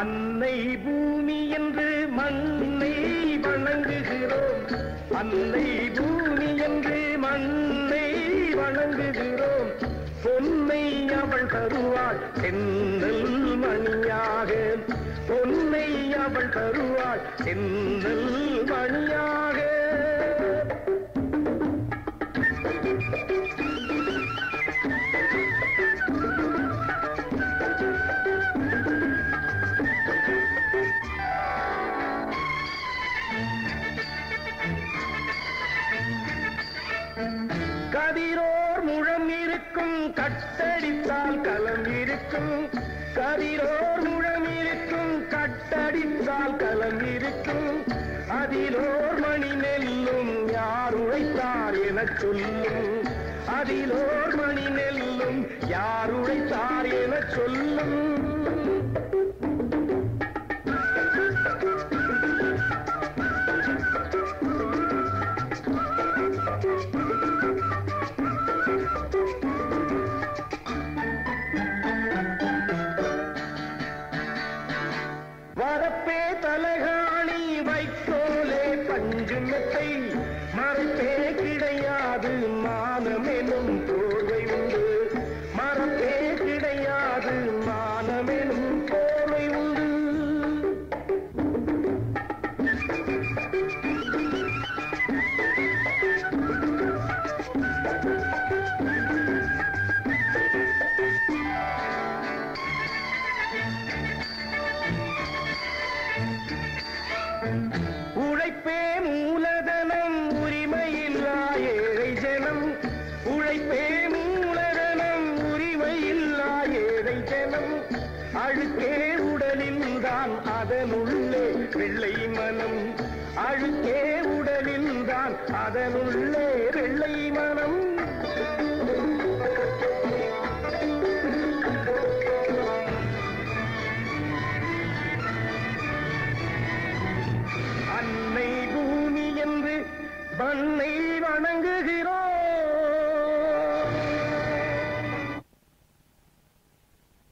அன்னை பூமி என்று மண்ணை வணங்குகிறோம். அன்னை பூமி என்று மண்ணை வணங்குகிறோம். பொன்னை அவள் தருவாள் சென்னல் மணியாக. பொன்னை அவள் தருவாள் சென்னல் கதிரோர் முழம் இருக்கும் கட்டடித்தால் களம் இருக்கும். கதிரோர் முழம் இருக்கும் கட்டடித்தால் களம் இருக்கும். அதிலோர் மணி நெல்லும் யார் உழைத்தார் எனச் சொல்லும். அதிலோர் மணி நெல்லும் யார் உழைத்தார் எனச் சொல்லும். தலகாணி வைக்கோலே பஞ்சு மெத்தை மரப்பே கிடையாது மானமெனும் போர்வை உழைப்பே மூலதனம் உரிமையில்லா ஏழை ஜனம். உழைப்பே மூலதனம் உரிமையில்லா ஏழை ஜனம். அழுக்கே உடலில் தான் அதனுள்ளே வெள்ளை மனம். அழுக்கே உடலில் தான் அதனுள்ளே வெள்ளை மனம். बन